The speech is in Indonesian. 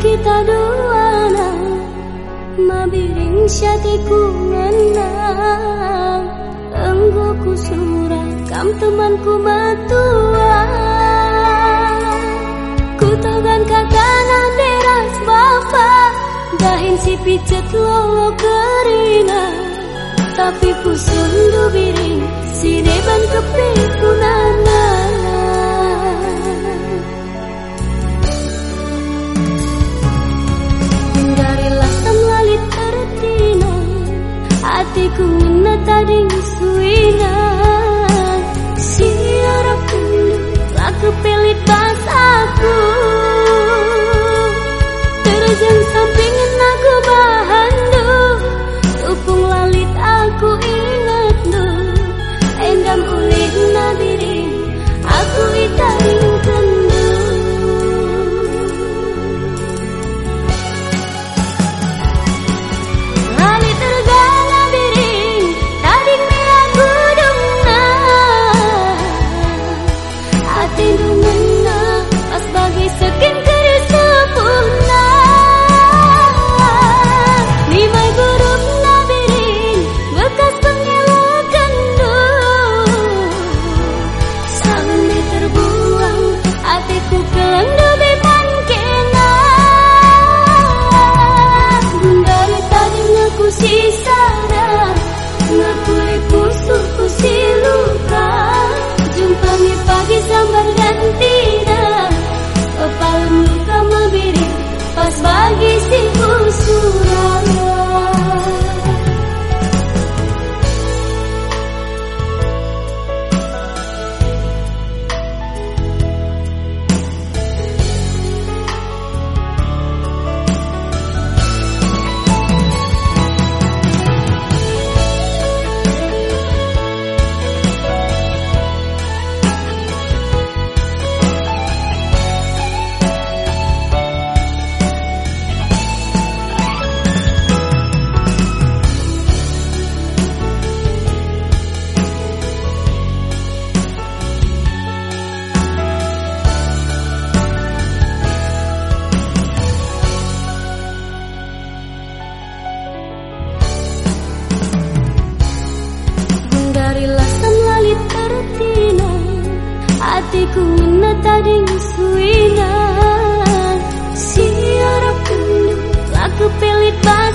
kita dua na Mabiring syatiku ngenang Enggo ku surat kam temanku matua. Togan kakana deras bapa Dahin si pijet lolo kerina. Tapi ku sundu biring Si deban kepikunana hatiku tadi suina Siara penuh laku pelit pas